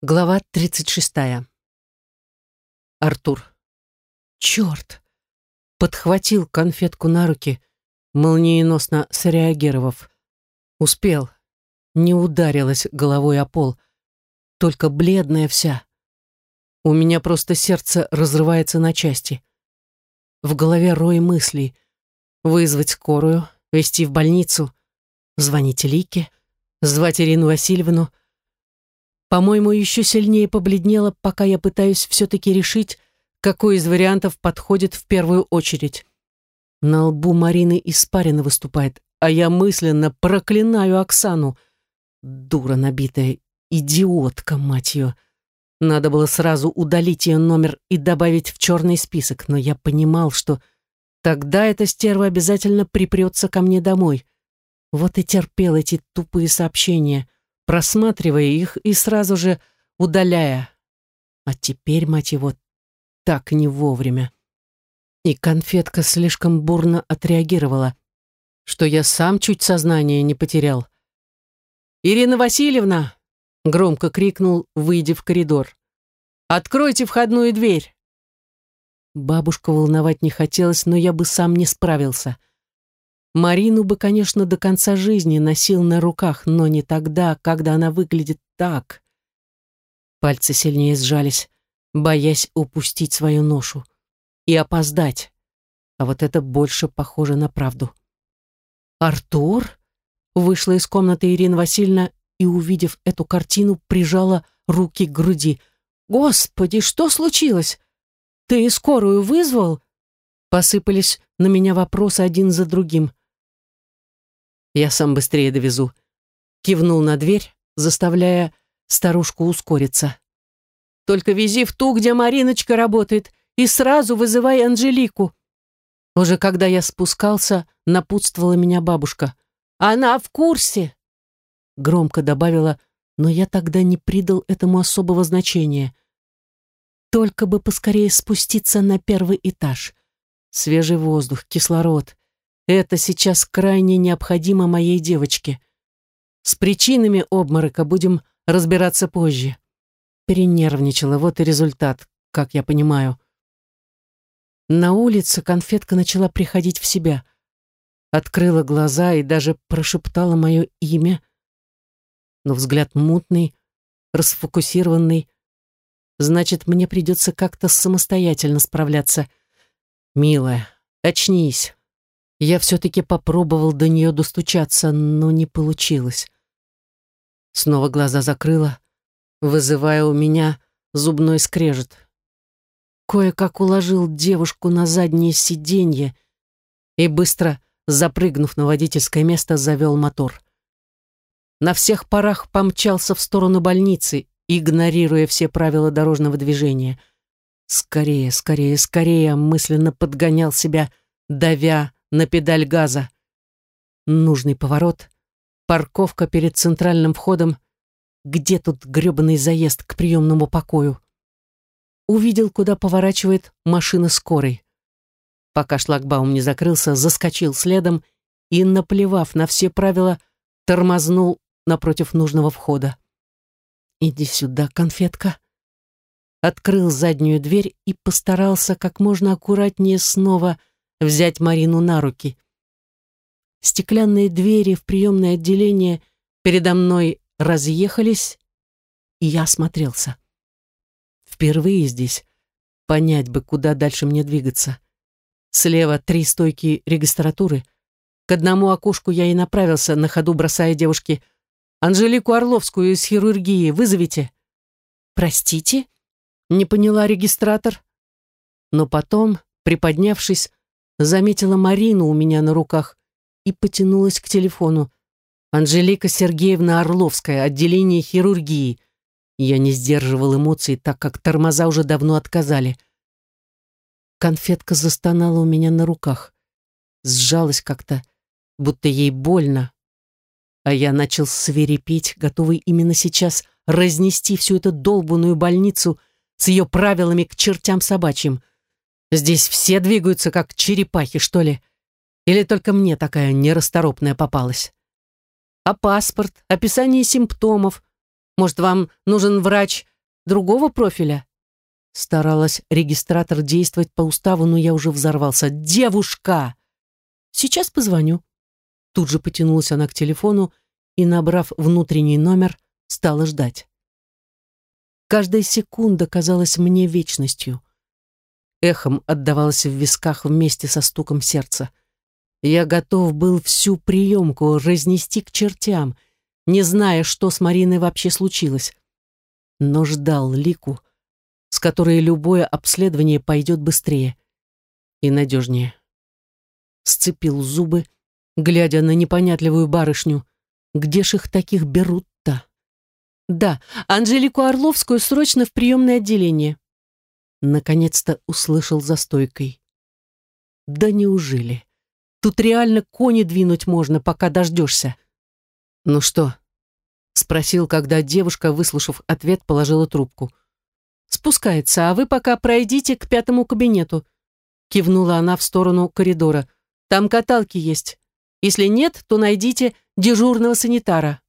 Глава 36. Артур. Черт! Подхватил конфетку на руки, молниеносно среагировав. Успел. Не ударилась головой о пол. Только бледная вся. У меня просто сердце разрывается на части. В голове рой мыслей. Вызвать скорую, везти в больницу, звонить Лике, звать Ирину Васильевну — по-моему, еще сильнее побледнела, пока я пытаюсь все-таки решить, какой из вариантов подходит в первую очередь. На лбу Марины испарина выступает, а я мысленно проклинаю Оксану. Дура набитая, идиотка, мать ее. Надо было сразу удалить ее номер и добавить в черный список, но я понимал, что тогда эта стерва обязательно припрется ко мне домой. Вот и терпел эти тупые сообщения — просматривая их и сразу же удаляя. А теперь, мать его, так не вовремя. И конфетка слишком бурно отреагировала, что я сам чуть сознание не потерял. «Ирина Васильевна!» — громко крикнул, выйдя в коридор. «Откройте входную дверь!» Бабушку волновать не хотелось, но я бы сам не справился. Марину бы, конечно, до конца жизни носил на руках, но не тогда, когда она выглядит так. Пальцы сильнее сжались, боясь упустить свою ношу и опоздать. А вот это больше похоже на правду. «Артур?» Вышла из комнаты Ирина Васильевна и, увидев эту картину, прижала руки к груди. «Господи, что случилось? Ты скорую вызвал?» Посыпались на меня вопросы один за другим. Я сам быстрее довезу. Кивнул на дверь, заставляя старушку ускориться. Только вези в ту, где Мариночка работает, и сразу вызывай Анжелику. Уже когда я спускался, напутствовала меня бабушка. Она в курсе. Громко добавила, но я тогда не придал этому особого значения. Только бы поскорее спуститься на первый этаж. Свежий воздух, кислород. Это сейчас крайне необходимо моей девочке. С причинами обморока будем разбираться позже. Перенервничала, вот и результат, как я понимаю. На улице конфетка начала приходить в себя. Открыла глаза и даже прошептала мое имя. Но взгляд мутный, расфокусированный. Значит, мне придется как-то самостоятельно справляться. Милая, очнись. Я все-таки попробовал до нее достучаться, но не получилось. Снова глаза закрыла, вызывая у меня зубной скрежет. Кое-как уложил девушку на заднее сиденье и, быстро запрыгнув на водительское место, завел мотор. На всех парах помчался в сторону больницы, игнорируя все правила дорожного движения. Скорее, скорее, скорее мысленно подгонял себя, давя на педаль газа. Нужный поворот, парковка перед центральным входом. Где тут грёбаный заезд к приемному покою? Увидел, куда поворачивает машина скорой. Пока шлагбаум не закрылся, заскочил следом и, наплевав на все правила, тормознул напротив нужного входа. «Иди сюда, конфетка». Открыл заднюю дверь и постарался как можно аккуратнее снова взять Марину на руки. Стеклянные двери в приемное отделение передо мной разъехались, и я осмотрелся. Впервые здесь понять бы, куда дальше мне двигаться. Слева три стойки регистратуры. К одному окошку я и направился, на ходу бросая девушке «Анжелику Орловскую из хирургии вызовите». «Простите?» — не поняла регистратор. Но потом, приподнявшись, заметила Марину у меня на руках и потянулась к телефону. Анжелика Сергеевна Орловская, отделение хирургии. Я не сдерживал эмоций, так как тормоза уже давно отказали. Конфетка застонала у меня на руках. Сжалась как-то, будто ей больно. А я начал свирепеть, готовый именно сейчас разнести всю эту долбанную больницу с ее правилами к чертям собачьим. Здесь все двигаются, как черепахи, что ли? Или только мне такая нерасторопная попалась? А паспорт, описание симптомов, Может, вам нужен врач другого профиля?» Старалась регистратор действовать по уставу, но я уже взорвался. «Девушка!» «Сейчас позвоню». Тут же потянулась она к телефону и, набрав внутренний номер, стала ждать. Каждая секунда казалась мне вечностью. Эхом отдавалась в висках вместе со стуком сердца. Я готов был всю приемку разнести к чертям, не зная, что с Мариной вообще случилось. Но ждал Лику, с которой любое обследование пойдет быстрее и надежнее. Сцепил зубы, глядя на непонятливую барышню. Где ж их таких берут-то? Да, Анжелику Орловскую срочно в приемное отделение. Наконец-то услышал за стойкой. Да неужели? Тут реально кони двинуть можно, пока дождешься. Ну что? Спросил, когда девушка, выслушав ответ, положила трубку. Спускается, а вы пока пройдите к пятому кабинету. Кивнула она в сторону коридора. Там каталки есть. Если нет, то найдите дежурного санитара.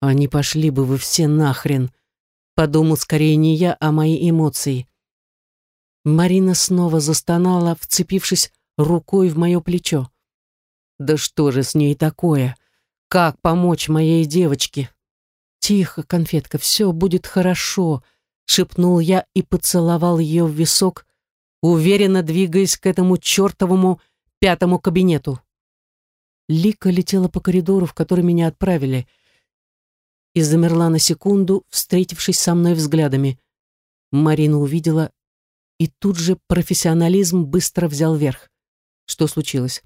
«Они пошли бы вы все нахрен», — подумал скорее не я, а мои эмоции. Марина снова застонала, вцепившись рукой в мое плечо. «Да что же с ней такое? Как помочь моей девочке?» «Тихо, конфетка, все будет хорошо», — шепнул я и поцеловал ее в висок, уверенно двигаясь к этому чертовому пятому кабинету. Лика летела по коридору, в который меня отправили — и замерла на секунду, встретившись со мной взглядами. Марина увидела, и тут же профессионализм быстро взял верх. Что случилось?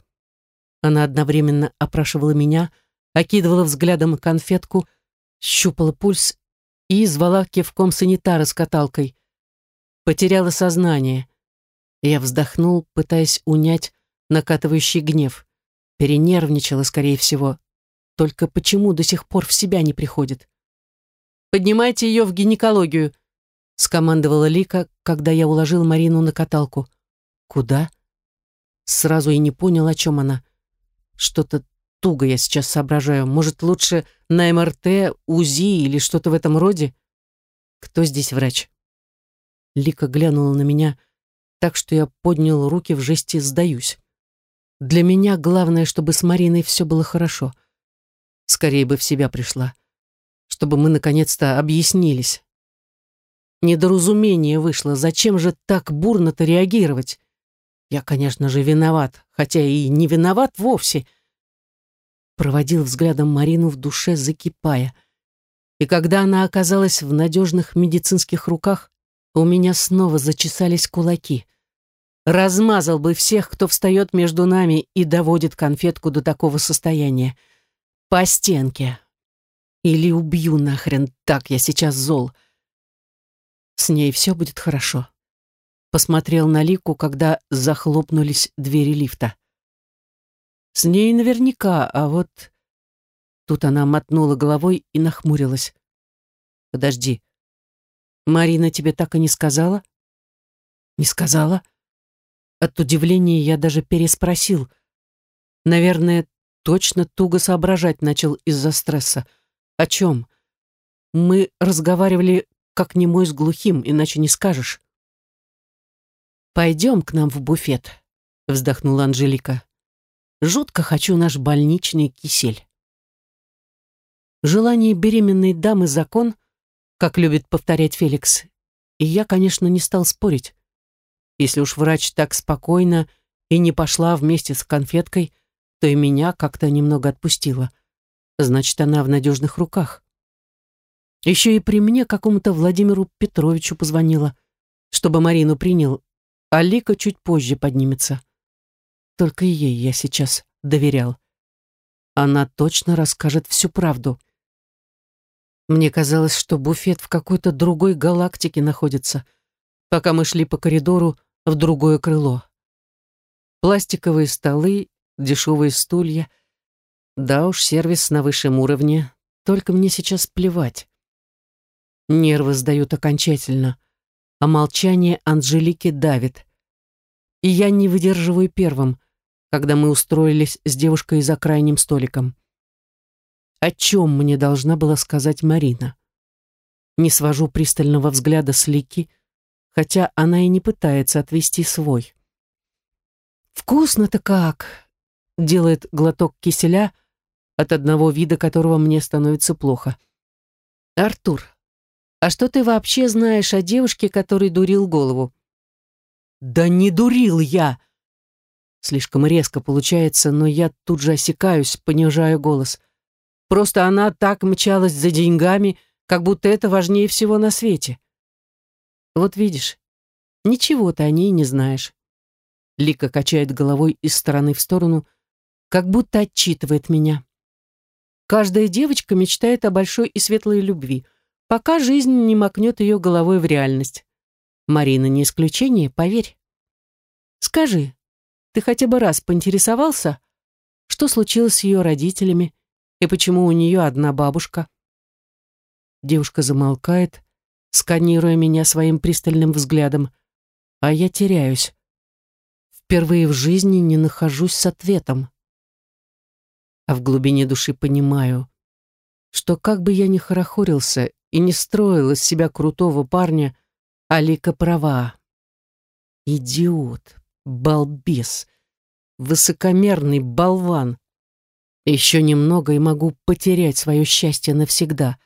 Она одновременно опрашивала меня, окидывала взглядом конфетку, щупала пульс и звала кивком санитара с каталкой. Потеряла сознание. Я вздохнул, пытаясь унять накатывающий гнев. Перенервничала, скорее всего, только почему до сих пор в себя не приходит? «Поднимайте ее в гинекологию», — скомандовала Лика, когда я уложил Марину на каталку. «Куда?» Сразу и не понял, о чем она. Что-то туго я сейчас соображаю. Может, лучше на МРТ, УЗИ или что-то в этом роде? Кто здесь врач? Лика глянула на меня так, что я поднял руки в жесте «сдаюсь». Для меня главное, чтобы с Мариной все было хорошо — Скорее бы в себя пришла. Чтобы мы наконец-то объяснились. Недоразумение вышло. Зачем же так бурно-то реагировать? Я, конечно же, виноват, хотя и не виноват вовсе. Проводил взглядом Марину в душе, закипая. И когда она оказалась в надежных медицинских руках, у меня снова зачесались кулаки. Размазал бы всех, кто встает между нами и доводит конфетку до такого состояния по стенке. Или убью нахрен, так я сейчас зол. С ней все будет хорошо. Посмотрел на Лику, когда захлопнулись двери лифта. С ней наверняка, а вот... Тут она мотнула головой и нахмурилась. Подожди. Марина тебе так и не сказала? Не сказала? От удивления я даже переспросил. Наверное, точно туго соображать начал из-за стресса. О чем? Мы разговаривали как немой с глухим, иначе не скажешь. «Пойдем к нам в буфет», — вздохнула Анжелика. «Жутко хочу наш больничный кисель». Желание беременной дамы закон, как любит повторять Феликс, и я, конечно, не стал спорить. Если уж врач так спокойно и не пошла вместе с конфеткой, то и меня как-то немного отпустила. Значит, она в надежных руках. Еще и при мне какому-то Владимиру Петровичу позвонила, чтобы Марину принял, а Лика чуть позже поднимется. Только ей я сейчас доверял. Она точно расскажет всю правду. Мне казалось, что буфет в какой-то другой галактике находится, пока мы шли по коридору в другое крыло. Пластиковые столы дешевые стулья. Да уж, сервис на высшем уровне, только мне сейчас плевать. Нервы сдают окончательно, а молчание Анжелики давит. И я не выдерживаю первым, когда мы устроились с девушкой за крайним столиком. О чем мне должна была сказать Марина? Не свожу пристального взгляда с Лики, хотя она и не пытается отвести свой. «Вкусно-то как!» — делает глоток киселя, от одного вида которого мне становится плохо. «Артур, а что ты вообще знаешь о девушке, который дурил голову?» «Да не дурил я!» Слишком резко получается, но я тут же осекаюсь, понижаю голос. Просто она так мчалась за деньгами, как будто это важнее всего на свете. Вот видишь, ничего ты о ней не знаешь. Лика качает головой из стороны в сторону, как будто отчитывает меня. Каждая девочка мечтает о большой и светлой любви, пока жизнь не макнет ее головой в реальность. Марина не исключение, поверь. Скажи, ты хотя бы раз поинтересовался, что случилось с ее родителями и почему у нее одна бабушка? Девушка замолкает, сканируя меня своим пристальным взглядом, а я теряюсь. Впервые в жизни не нахожусь с ответом. А в глубине души понимаю, что как бы я ни хорохорился и не строил из себя крутого парня, Алика права. Идиот, балбес, высокомерный болван. Еще немного и могу потерять свое счастье навсегда.